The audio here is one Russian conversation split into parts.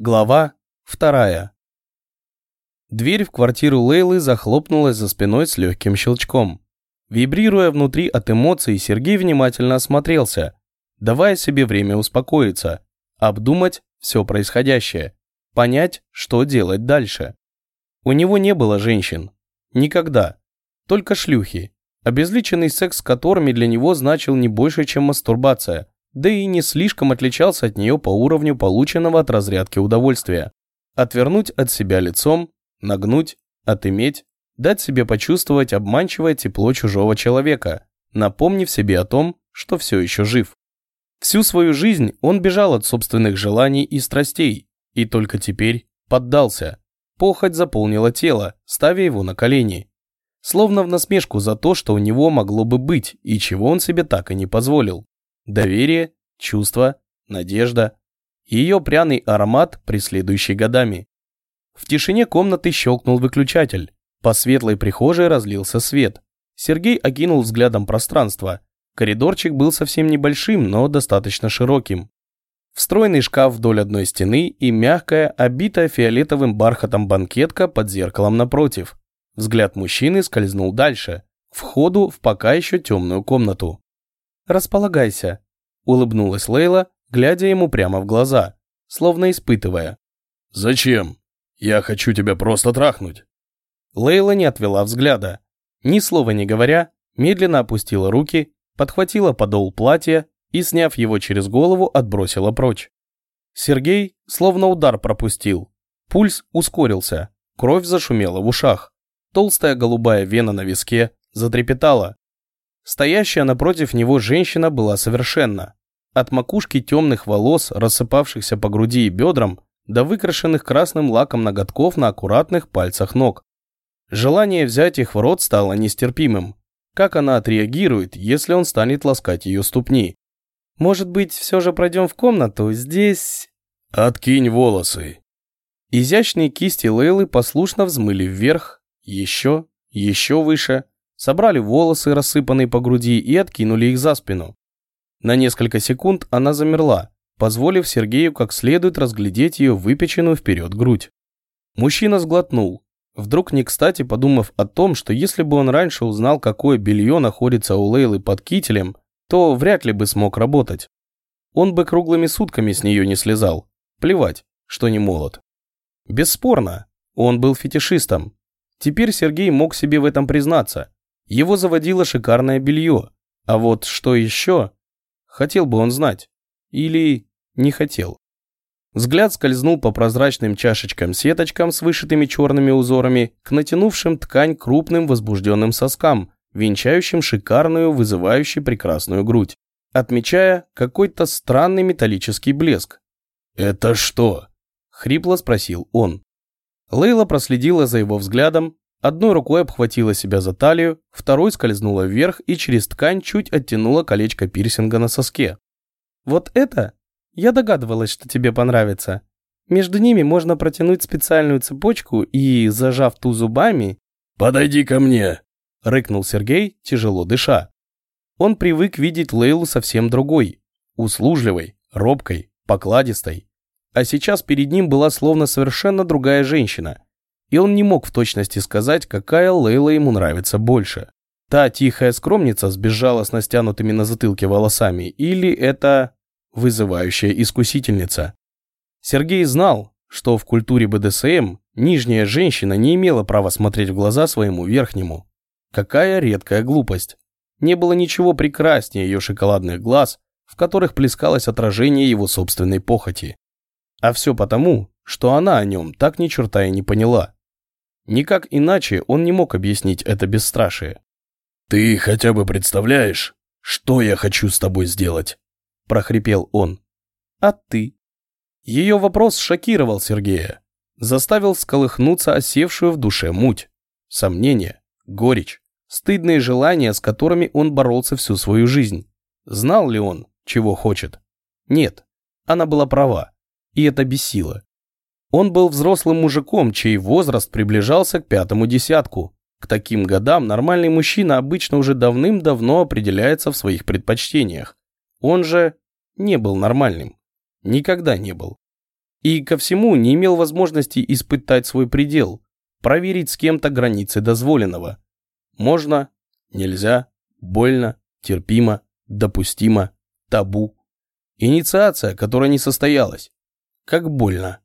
Глава вторая. Дверь в квартиру Лейлы захлопнулась за спиной с легким щелчком. Вибрируя внутри от эмоций, Сергей внимательно осмотрелся, давая себе время успокоиться, обдумать все происходящее, понять, что делать дальше. У него не было женщин. Никогда. Только шлюхи, обезличенный секс с которыми для него значил не больше, чем мастурбация – да и не слишком отличался от нее по уровню полученного от разрядки удовольствия. Отвернуть от себя лицом, нагнуть, отыметь, дать себе почувствовать обманчивое тепло чужого человека, напомнив себе о том, что все еще жив. Всю свою жизнь он бежал от собственных желаний и страстей, и только теперь поддался. Похоть заполнила тело, ставя его на колени. Словно в насмешку за то, что у него могло бы быть, и чего он себе так и не позволил. Доверие, чувство, надежда. Ее пряный аромат, преследующий годами. В тишине комнаты щелкнул выключатель. По светлой прихожей разлился свет. Сергей окинул взглядом пространство. Коридорчик был совсем небольшим, но достаточно широким. Встроенный шкаф вдоль одной стены и мягкая, обитая фиолетовым бархатом банкетка под зеркалом напротив. Взгляд мужчины скользнул дальше, в ходу в пока еще темную комнату. «Располагайся», – улыбнулась Лейла, глядя ему прямо в глаза, словно испытывая. «Зачем? Я хочу тебя просто трахнуть». Лейла не отвела взгляда. Ни слова не говоря, медленно опустила руки, подхватила подол платья и, сняв его через голову, отбросила прочь. Сергей словно удар пропустил. Пульс ускорился, кровь зашумела в ушах. Толстая голубая вена на виске затрепетала. Стоящая напротив него женщина была совершенна. От макушки темных волос, рассыпавшихся по груди и бедрам, до выкрашенных красным лаком ноготков на аккуратных пальцах ног. Желание взять их в рот стало нестерпимым. Как она отреагирует, если он станет ласкать ее ступни? Может быть, все же пройдем в комнату? Здесь... Откинь волосы. Изящные кисти Лейлы послушно взмыли вверх, еще, еще выше собрали волосы, рассыпанные по груди, и откинули их за спину. На несколько секунд она замерла, позволив Сергею как следует разглядеть ее выпеченную вперед грудь. Мужчина сглотнул, вдруг не кстати подумав о том, что если бы он раньше узнал, какое белье находится у Лейлы под кителем, то вряд ли бы смог работать. Он бы круглыми сутками с нее не слезал. Плевать, что не молод. Бесспорно, он был фетишистом. Теперь Сергей мог себе в этом признаться. Его заводило шикарное белье. А вот что еще? Хотел бы он знать. Или не хотел. Взгляд скользнул по прозрачным чашечкам-сеточкам с вышитыми черными узорами к натянувшим ткань крупным возбужденным соскам, венчающим шикарную, вызывающую прекрасную грудь, отмечая какой-то странный металлический блеск. «Это что?» – хрипло спросил он. Лейла проследила за его взглядом, Одной рукой обхватила себя за талию, второй скользнула вверх и через ткань чуть оттянула колечко пирсинга на соске. «Вот это? Я догадывалась, что тебе понравится. Между ними можно протянуть специальную цепочку и, зажав ту зубами...» «Подойди ко мне!» — рыкнул Сергей, тяжело дыша. Он привык видеть Лейлу совсем другой, услужливой, робкой, покладистой. А сейчас перед ним была словно совершенно другая женщина — и он не мог в точности сказать, какая Лейла ему нравится больше. Та тихая скромница с безжалостно стянутыми на затылке волосами или это вызывающая искусительница. Сергей знал, что в культуре БДСМ нижняя женщина не имела права смотреть в глаза своему верхнему. Какая редкая глупость. Не было ничего прекраснее ее шоколадных глаз, в которых плескалось отражение его собственной похоти. А все потому, что она о нем так ни черта и не поняла. Никак иначе он не мог объяснить это бесстрашие. «Ты хотя бы представляешь, что я хочу с тобой сделать?» – прохрипел он. «А ты?» Ее вопрос шокировал Сергея, заставил сколыхнуться осевшую в душе муть, сомнения, горечь, стыдные желания, с которыми он боролся всю свою жизнь. Знал ли он, чего хочет? Нет, она была права, и это бесило. Он был взрослым мужиком, чей возраст приближался к пятому десятку. К таким годам нормальный мужчина обычно уже давным-давно определяется в своих предпочтениях. Он же не был нормальным. Никогда не был. И ко всему не имел возможности испытать свой предел, проверить с кем-то границы дозволенного. Можно, нельзя, больно, терпимо, допустимо, табу. Инициация, которая не состоялась. Как больно.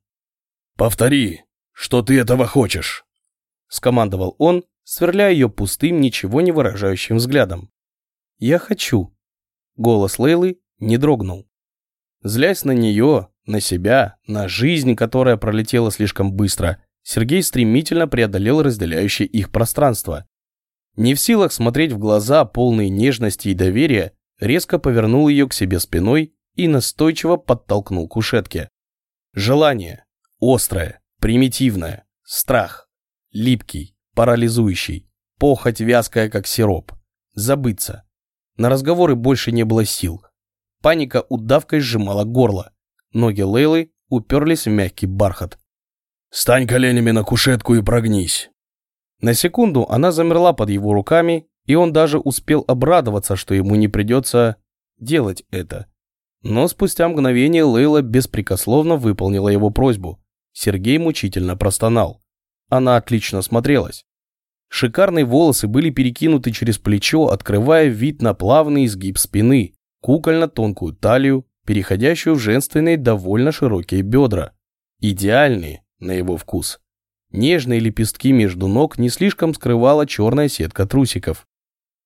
«Повтори, что ты этого хочешь», — скомандовал он, сверляя ее пустым, ничего не выражающим взглядом. «Я хочу». Голос Лейлы не дрогнул. Злясь на нее, на себя, на жизнь, которая пролетела слишком быстро, Сергей стремительно преодолел разделяющее их пространство. Не в силах смотреть в глаза, полные нежности и доверия, резко повернул ее к себе спиной и настойчиво подтолкнул к кушетке. Желание. Острое, примитивное, страх. Липкий, парализующий, похоть вязкая, как сироп. Забыться. На разговоры больше не было сил. Паника удавкой сжимала горло. Ноги Лейлы уперлись в мягкий бархат. «Стань коленями на кушетку и прогнись!» На секунду она замерла под его руками, и он даже успел обрадоваться, что ему не придется делать это. Но спустя мгновение Лейла беспрекословно выполнила его просьбу. Сергей мучительно простонал. Она отлично смотрелась. Шикарные волосы были перекинуты через плечо, открывая вид на плавный изгиб спины, кукольно-тонкую талию, переходящую в женственные довольно широкие бедра. Идеальные, на его вкус. Нежные лепестки между ног не слишком скрывала черная сетка трусиков.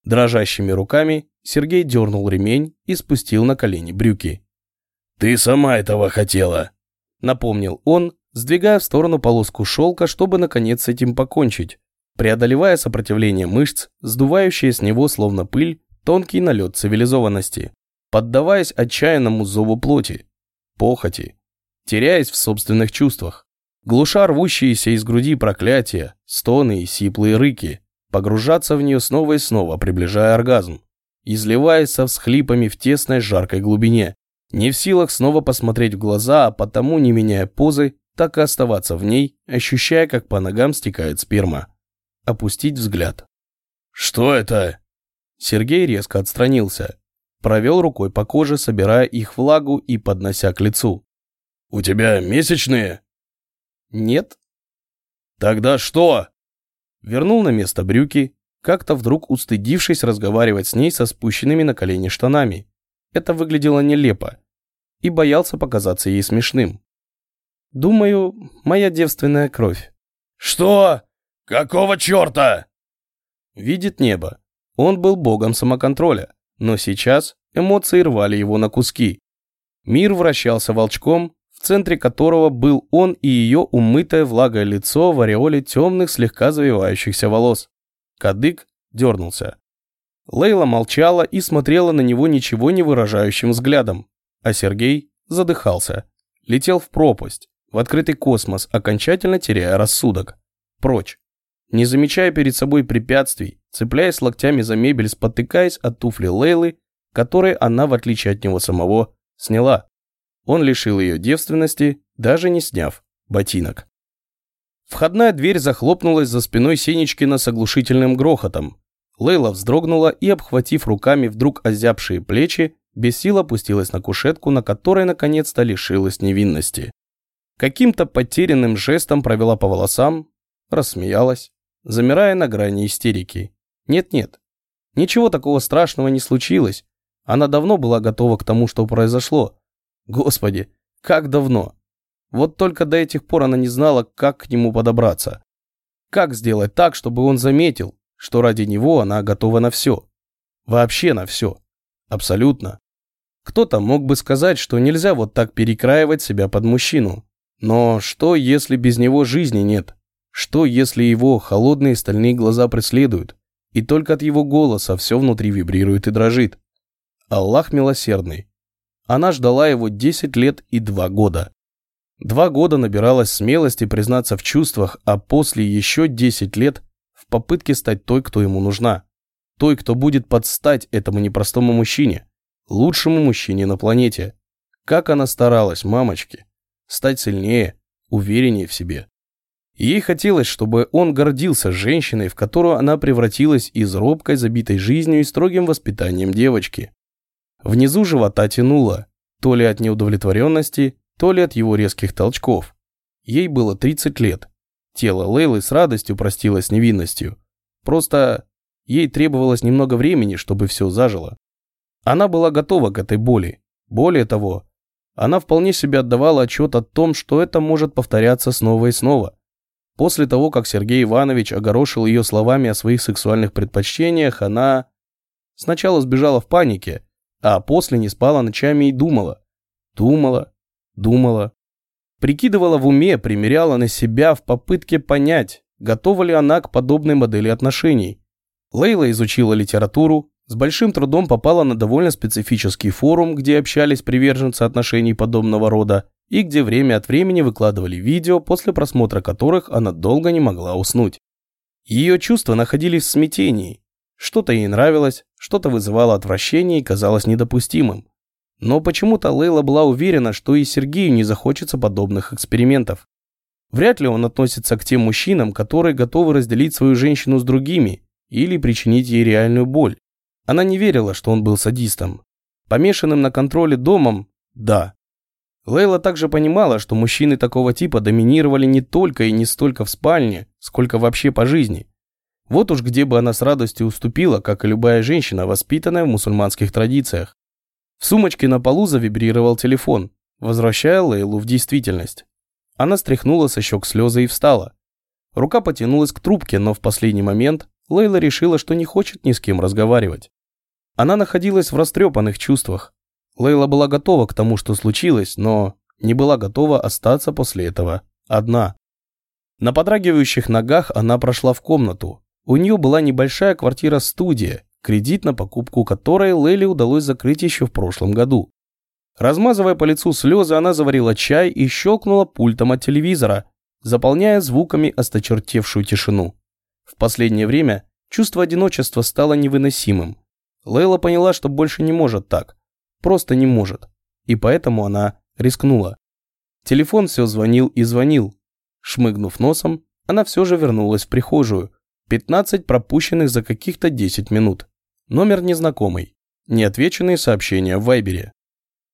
Дрожащими руками Сергей дернул ремень и спустил на колени брюки. «Ты сама этого хотела», — напомнил он, сдвигая в сторону полоску шелка, чтобы наконец с этим покончить, преодолевая сопротивление мышц, сдувающие с него словно пыль тонкий налет цивилизованности, поддаваясь отчаянному зову плоти, похоти, теряясь в собственных чувствах. Глуша рвущиеся из груди проклятия, стоны и сиплые рыки, погружаться в нее снова и снова, приближая оргазм, изливаясь со всхлипами в тесной жаркой глубине, не в силах снова посмотреть в глаза, а потому, не меняя позы, так и оставаться в ней, ощущая, как по ногам стекает сперма. Опустить взгляд. «Что это?» Сергей резко отстранился. Провел рукой по коже, собирая их влагу и поднося к лицу. «У тебя месячные?» Нет. Тогда что? Вернул на место брюки, как-то вдруг устыдившись разговаривать с ней со спущенными на колени штанами. Это выглядело нелепо. И боялся показаться ей смешным. Думаю, моя девственная кровь. Что? Какого черта? Видит небо. Он был богом самоконтроля, но сейчас эмоции рвали его на куски. Мир вращался волчком, в центре которого был он и ее умытое влагой лицо в ореоле темных слегка завивающихся волос. Кадык дернулся. Лейла молчала и смотрела на него ничего не выражающим взглядом, а Сергей задыхался, летел в пропасть, в открытый космос, окончательно теряя рассудок. Прочь. Не замечая перед собой препятствий, цепляясь локтями за мебель, спотыкаясь от туфли Лейлы, которые она, в отличие от него самого, сняла. Он лишил ее девственности, даже не сняв ботинок. Входная дверь захлопнулась за спиной Сенечкина с оглушительным грохотом. Лейла вздрогнула и, обхватив руками вдруг озябшие плечи, без сил опустилась на кушетку, на которой наконец-то лишилась невинности. Каким-то потерянным жестом провела по волосам, рассмеялась, замирая на грани истерики. Нет-нет, ничего такого страшного не случилось. Она давно была готова к тому, что произошло. Господи, как давно? Вот только до этих пор она не знала, как к нему подобраться. Как сделать так, чтобы он заметил, что ради него она готова на все. Вообще на все. Абсолютно. Кто-то мог бы сказать, что нельзя вот так перекраивать себя под мужчину. Но что, если без него жизни нет? Что, если его холодные стальные глаза преследуют, и только от его голоса все внутри вибрирует и дрожит? Аллах милосердный. Она ждала его 10 лет и 2 года. Два года набиралась смелости признаться в чувствах, а после еще 10 лет в попытке стать той, кто ему нужна. Той, кто будет подстать этому непростому мужчине, лучшему мужчине на планете. Как она старалась, мамочки. Стать сильнее, увереннее в себе. Ей хотелось, чтобы он гордился женщиной, в которую она превратилась из робкой, забитой жизнью и строгим воспитанием девочки. Внизу живота тянуло, то ли от неудовлетворенности, то ли от его резких толчков. Ей было 30 лет. Тело Лейлы с радостью простилось невинностью. Просто ей требовалось немного времени, чтобы все зажило. Она была готова к этой боли. Более того, она вполне себе отдавала отчет о том, что это может повторяться снова и снова. После того, как Сергей Иванович огорошил ее словами о своих сексуальных предпочтениях, она сначала сбежала в панике, а после не спала ночами и думала. Думала, думала. Прикидывала в уме, примеряла на себя в попытке понять, готова ли она к подобной модели отношений. Лейла изучила литературу, с большим трудом попала на довольно специфический форум, где общались приверженцы отношений подобного рода, и где время от времени выкладывали видео, после просмотра которых она долго не могла уснуть. Ее чувства находились в смятении. Что-то ей нравилось, что-то вызывало отвращение и казалось недопустимым. Но почему-то Лейла была уверена, что и Сергею не захочется подобных экспериментов. Вряд ли он относится к тем мужчинам, которые готовы разделить свою женщину с другими или причинить ей реальную боль. Она не верила, что он был садистом. Помешанным на контроле домом – да. Лейла также понимала, что мужчины такого типа доминировали не только и не столько в спальне, сколько вообще по жизни. Вот уж где бы она с радостью уступила, как и любая женщина, воспитанная в мусульманских традициях. В сумочке на полу завибрировал телефон, возвращая Лейлу в действительность. Она стряхнула со щек слезы и встала. Рука потянулась к трубке, но в последний момент Лейла решила, что не хочет ни с кем разговаривать. Она находилась в растрепанных чувствах, Лейла была готова к тому, что случилось, но не была готова остаться после этого одна. На подрагивающих ногах она прошла в комнату. У нее была небольшая квартира-студия, кредит на покупку которой Лейле удалось закрыть еще в прошлом году. Размазывая по лицу слезы, она заварила чай и щелкнула пультом от телевизора, заполняя звуками осточертевшую тишину. В последнее время чувство одиночества стало невыносимым. Лейла поняла, что больше не может так. Просто не может. И поэтому она рискнула. Телефон все звонил и звонил. Шмыгнув носом, она все же вернулась в прихожую. 15 пропущенных за каких-то 10 минут. Номер незнакомый. Неотвеченные сообщения в Вайбере.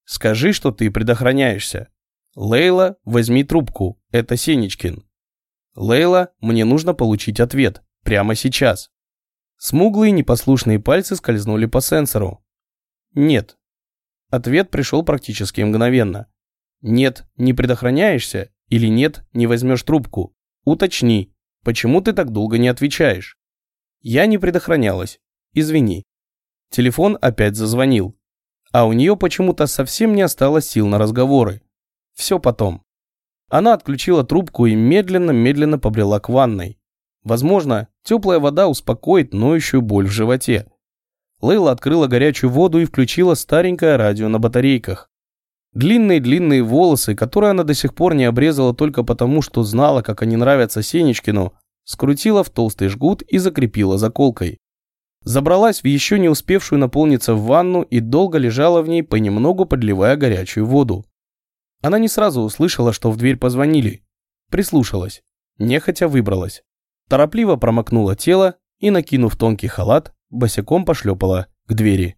«Скажи, что ты предохраняешься». «Лейла, возьми трубку. Это Сенечкин». «Лейла, мне нужно получить ответ. Прямо сейчас». Смуглые непослушные пальцы скользнули по сенсору. «Нет, Ответ пришел практически мгновенно. Нет, не предохраняешься или нет, не возьмешь трубку. Уточни, почему ты так долго не отвечаешь? Я не предохранялась. Извини. Телефон опять зазвонил. А у нее почему-то совсем не осталось сил на разговоры. Все потом. Она отключила трубку и медленно-медленно побрела к ванной. Возможно, теплая вода успокоит ноющую боль в животе. Лейла открыла горячую воду и включила старенькое радио на батарейках. Длинные-длинные волосы, которые она до сих пор не обрезала только потому, что знала, как они нравятся Сенечкину, скрутила в толстый жгут и закрепила заколкой. Забралась в еще не успевшую наполниться в ванну и долго лежала в ней, понемногу подливая горячую воду. Она не сразу услышала, что в дверь позвонили. Прислушалась. Нехотя выбралась. Торопливо промокнула тело и, накинув тонкий халат, босиком пошлепала к двери.